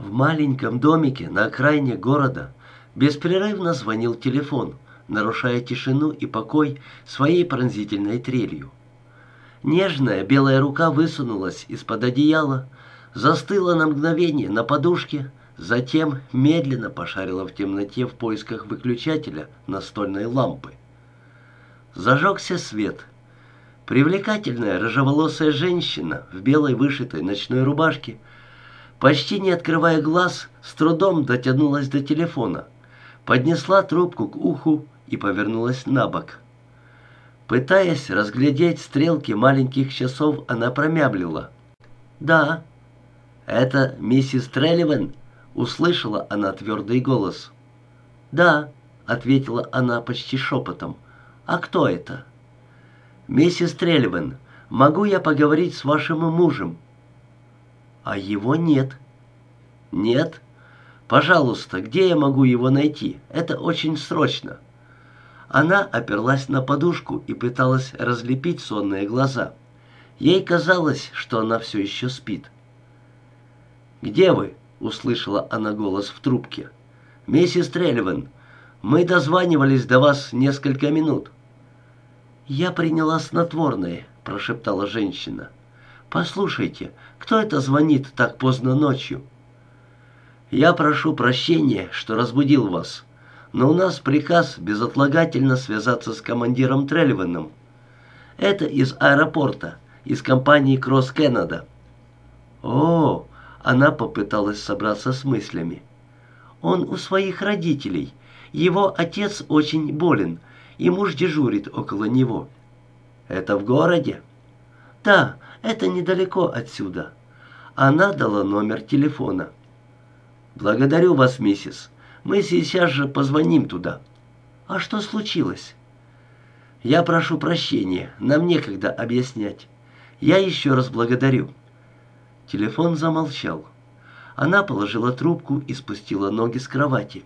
В маленьком домике на окраине города беспрерывно звонил телефон, нарушая тишину и покой своей пронзительной трелью. Нежная белая рука высунулась из-под одеяла, застыла на мгновение на подушке, затем медленно пошарила в темноте в поисках выключателя настольной лампы. Зажегся свет. Привлекательная рыжеволосая женщина в белой вышитой ночной рубашке почти не открывая глаз, с трудом дотянулась до телефона, поднесла трубку к уху и повернулась на бок. Пытаясь разглядеть стрелки маленьких часов, она промямлила. «Да, это миссис Трелливен», — услышала она твердый голос. «Да», — ответила она почти шепотом. «А кто это?» «Миссис Трелливен, могу я поговорить с вашим мужем?» А его нет. Нет? Пожалуйста, где я могу его найти? Это очень срочно. Она оперлась на подушку и пыталась разлепить сонные глаза. Ей казалось, что она все еще спит. «Где вы?» — услышала она голос в трубке. «Миссис Трельвен, мы дозванивались до вас несколько минут». «Я приняла снотворное», — прошептала женщина. «Послушайте, кто это звонит так поздно ночью?» «Я прошу прощения, что разбудил вас, но у нас приказ безотлагательно связаться с командиром Трельвеном. Это из аэропорта, из компании Кросс Кеннеда». «О!» — она попыталась собраться с мыслями. «Он у своих родителей. Его отец очень болен, и муж дежурит около него». «Это в городе?» «Да, это недалеко отсюда». Она дала номер телефона. «Благодарю вас, миссис. Мы сейчас же позвоним туда». «А что случилось?» «Я прошу прощения, нам некогда объяснять. Я еще раз благодарю». Телефон замолчал. Она положила трубку и спустила ноги с кровати.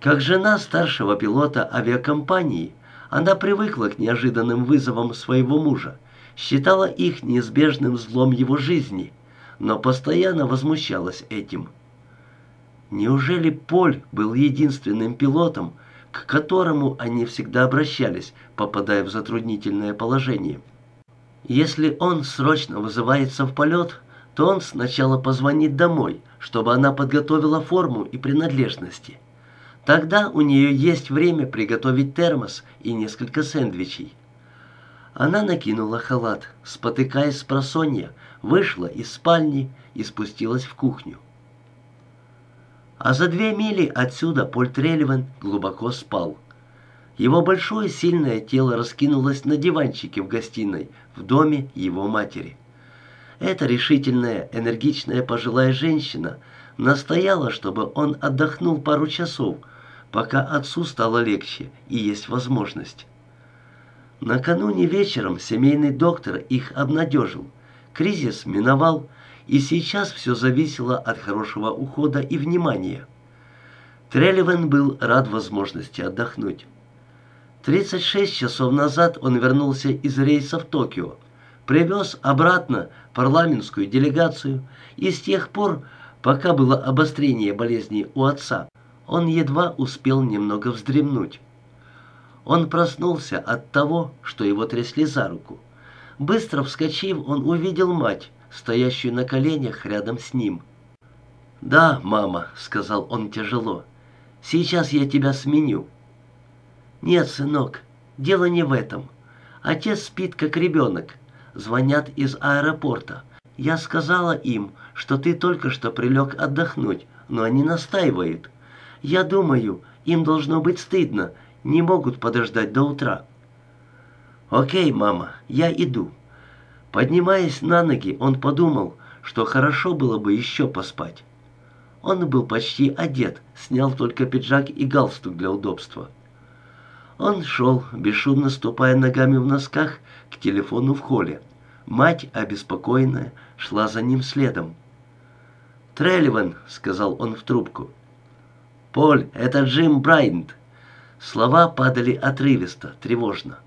Как жена старшего пилота авиакомпании, она привыкла к неожиданным вызовам своего мужа считала их неизбежным злом его жизни, но постоянно возмущалась этим. Неужели Поль был единственным пилотом, к которому они всегда обращались, попадая в затруднительное положение? Если он срочно вызывается в полет, то он сначала позвонит домой, чтобы она подготовила форму и принадлежности. Тогда у нее есть время приготовить термос и несколько сэндвичей. Она накинула халат, спотыкаясь с просонья, вышла из спальни и спустилась в кухню. А за две мили отсюда Поль Трелеван глубоко спал. Его большое сильное тело раскинулось на диванчике в гостиной в доме его матери. Эта решительная, энергичная пожилая женщина настояла, чтобы он отдохнул пару часов, пока отцу стало легче и есть возможность. Накануне вечером семейный доктор их обнадежил. Кризис миновал, и сейчас все зависело от хорошего ухода и внимания. Трелливен был рад возможности отдохнуть. 36 часов назад он вернулся из рейса в Токио, привез обратно парламентскую делегацию, и с тех пор, пока было обострение болезни у отца, он едва успел немного вздремнуть. Он проснулся от того, что его трясли за руку. Быстро вскочив, он увидел мать, стоящую на коленях рядом с ним. «Да, мама», — сказал он тяжело, — «сейчас я тебя сменю». «Нет, сынок, дело не в этом. Отец спит, как ребенок. Звонят из аэропорта. Я сказала им, что ты только что прилег отдохнуть, но они настаивают. Я думаю, им должно быть стыдно, не могут подождать до утра. «Окей, мама, я иду». Поднимаясь на ноги, он подумал, что хорошо было бы еще поспать. Он был почти одет, снял только пиджак и галстук для удобства. Он шел, бесшумно ступая ногами в носках, к телефону в холле. Мать, обеспокоенная, шла за ним следом. «Трелливан», — сказал он в трубку. «Поль, это Джим Брайант. Слова падали отрывисто, тревожно.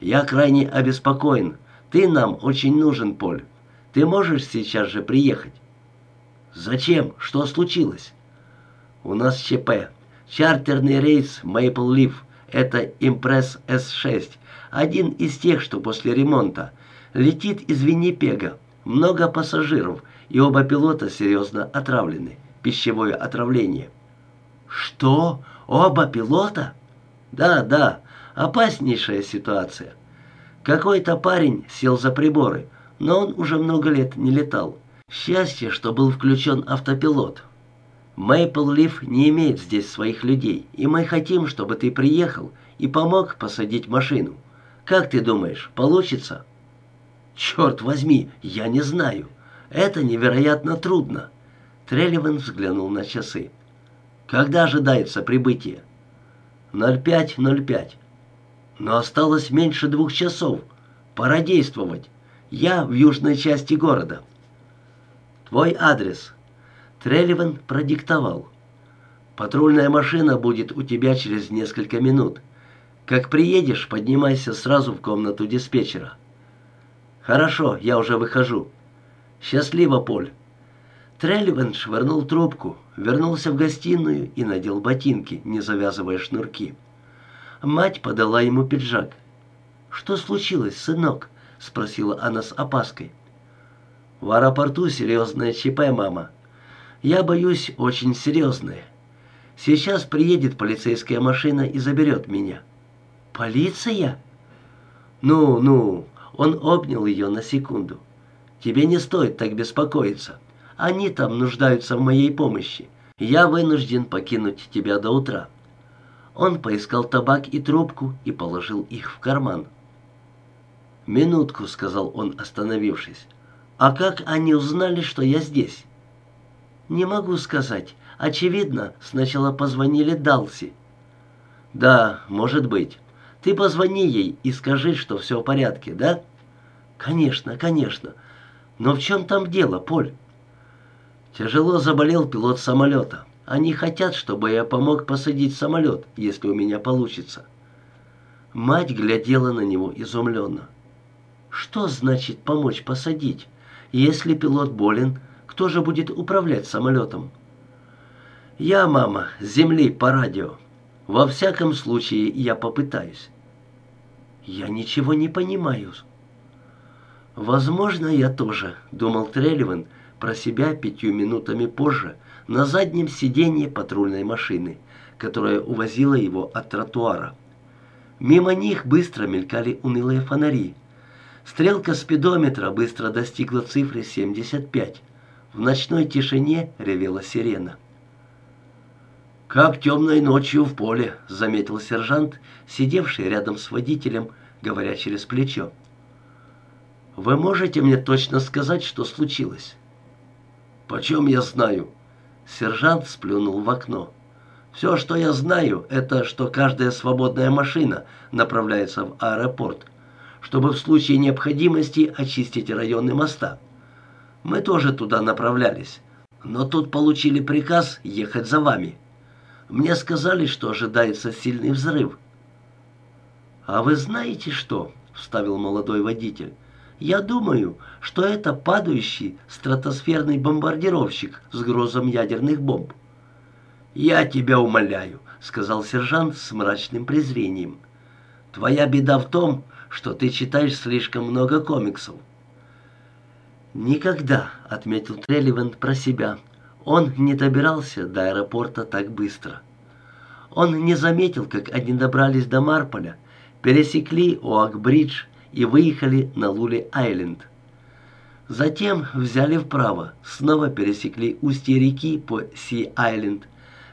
«Я крайне обеспокоен. Ты нам очень нужен, Поль. Ты можешь сейчас же приехать?» «Зачем? Что случилось?» «У нас ЧП. Чартерный рейс Maple Leaf. Это Импресс С-6. Один из тех, что после ремонта. Летит из Виннипега. Много пассажиров, и оба пилота серьезно отравлены. Пищевое отравление». «Что? Оба пилота?» «Да, да. Опаснейшая ситуация. Какой-то парень сел за приборы, но он уже много лет не летал. Счастье, что был включен автопилот. Мейпл Лив не имеет здесь своих людей, и мы хотим, чтобы ты приехал и помог посадить машину. Как ты думаешь, получится? Черт возьми, я не знаю. Это невероятно трудно. Трелливан взглянул на часы. Когда ожидается прибытие? 05.05. Но осталось меньше двух часов. Пора действовать. Я в южной части города. Твой адрес. Трелливан продиктовал. Патрульная машина будет у тебя через несколько минут. Как приедешь, поднимайся сразу в комнату диспетчера. Хорошо, я уже выхожу. Счастливо, Поль. Трелливан швырнул трубку, вернулся в гостиную и надел ботинки, не завязывая шнурки. Мать подала ему пиджак. «Что случилось, сынок?» — спросила она с опаской. «В аэропорту серьезное ЧП, мама. Я боюсь, очень серьезное. Сейчас приедет полицейская машина и заберет меня». «Полиция?» «Ну, ну...» — он обнял ее на секунду. «Тебе не стоит так беспокоиться. Они там нуждаются в моей помощи. Я вынужден покинуть тебя до утра». Он поискал табак и трубку и положил их в карман. «Минутку», — сказал он, остановившись. «А как они узнали, что я здесь?» «Не могу сказать. Очевидно, сначала позвонили Далси». «Да, может быть. Ты позвони ей и скажи, что все в порядке, да?» «Конечно, конечно. Но в чем там дело, Поль?» «Тяжело заболел пилот самолета. Они хотят, чтобы я помог посадить самолет, если у меня получится». Мать глядела на него изумленно. «Что значит помочь посадить? Если пилот болен, кто же будет управлять самолетом?» «Я, мама, с земли по радио. Во всяком случае, я попытаюсь». «Я ничего не понимаю». «Возможно, я тоже», — думал Трелливан про себя пятью минутами позже — на заднем сиденье патрульной машины, которая увозила его от тротуара. Мимо них быстро мелькали унылые фонари. Стрелка спидометра быстро достигла цифры 75. В ночной тишине ревела сирена. «Как темной ночью в поле», — заметил сержант, сидевший рядом с водителем, говоря через плечо. «Вы можете мне точно сказать, что случилось?» «Почем я знаю?» Сержант сплюнул в окно. «Все, что я знаю, это что каждая свободная машина направляется в аэропорт, чтобы в случае необходимости очистить районы моста. Мы тоже туда направлялись, но тут получили приказ ехать за вами. Мне сказали, что ожидается сильный взрыв». «А вы знаете что?» — вставил молодой водитель. Я думаю, что это падающий стратосферный бомбардировщик с грозом ядерных бомб. «Я тебя умоляю», — сказал сержант с мрачным презрением. «Твоя беда в том, что ты читаешь слишком много комиксов». «Никогда», — отметил Трелливан про себя, — «он не добирался до аэропорта так быстро». Он не заметил, как они добрались до Марполя, пересекли Оак-Бридж и выехали на Лули-Айленд. Затем взяли вправо, снова пересекли устье реки по Си-Айленд,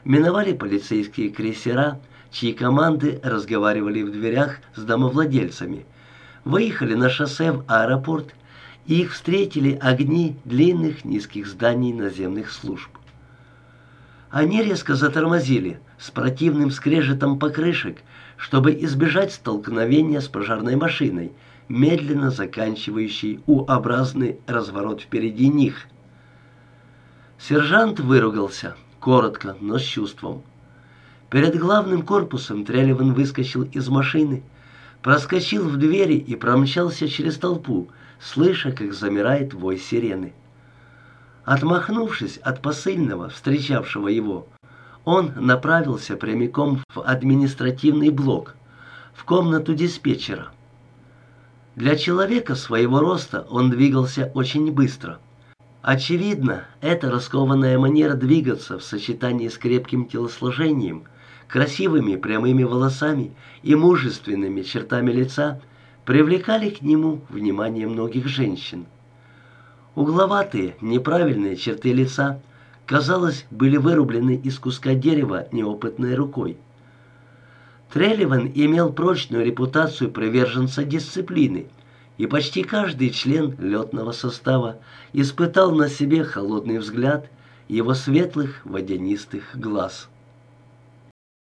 миновали полицейские крейсера, чьи команды разговаривали в дверях с домовладельцами, выехали на шоссе в аэропорт, и их встретили огни длинных низких зданий наземных служб. Они резко затормозили с противным скрежетом покрышек, чтобы избежать столкновения с пожарной машиной, медленно заканчивающей У-образный разворот впереди них. Сержант выругался, коротко, но с чувством. Перед главным корпусом Трелеван выскочил из машины, проскочил в двери и промчался через толпу, слыша, как замирает вой сирены. Отмахнувшись от посыльного, встречавшего его, он направился прямиком в административный блок, в комнату диспетчера. Для человека своего роста он двигался очень быстро. Очевидно, эта раскованная манера двигаться в сочетании с крепким телосложением, красивыми прямыми волосами и мужественными чертами лица привлекали к нему внимание многих женщин. Угловатые, неправильные черты лица, казалось, были вырублены из куска дерева неопытной рукой. Трелливан имел прочную репутацию приверженца дисциплины, и почти каждый член летного состава испытал на себе холодный взгляд его светлых водянистых глаз.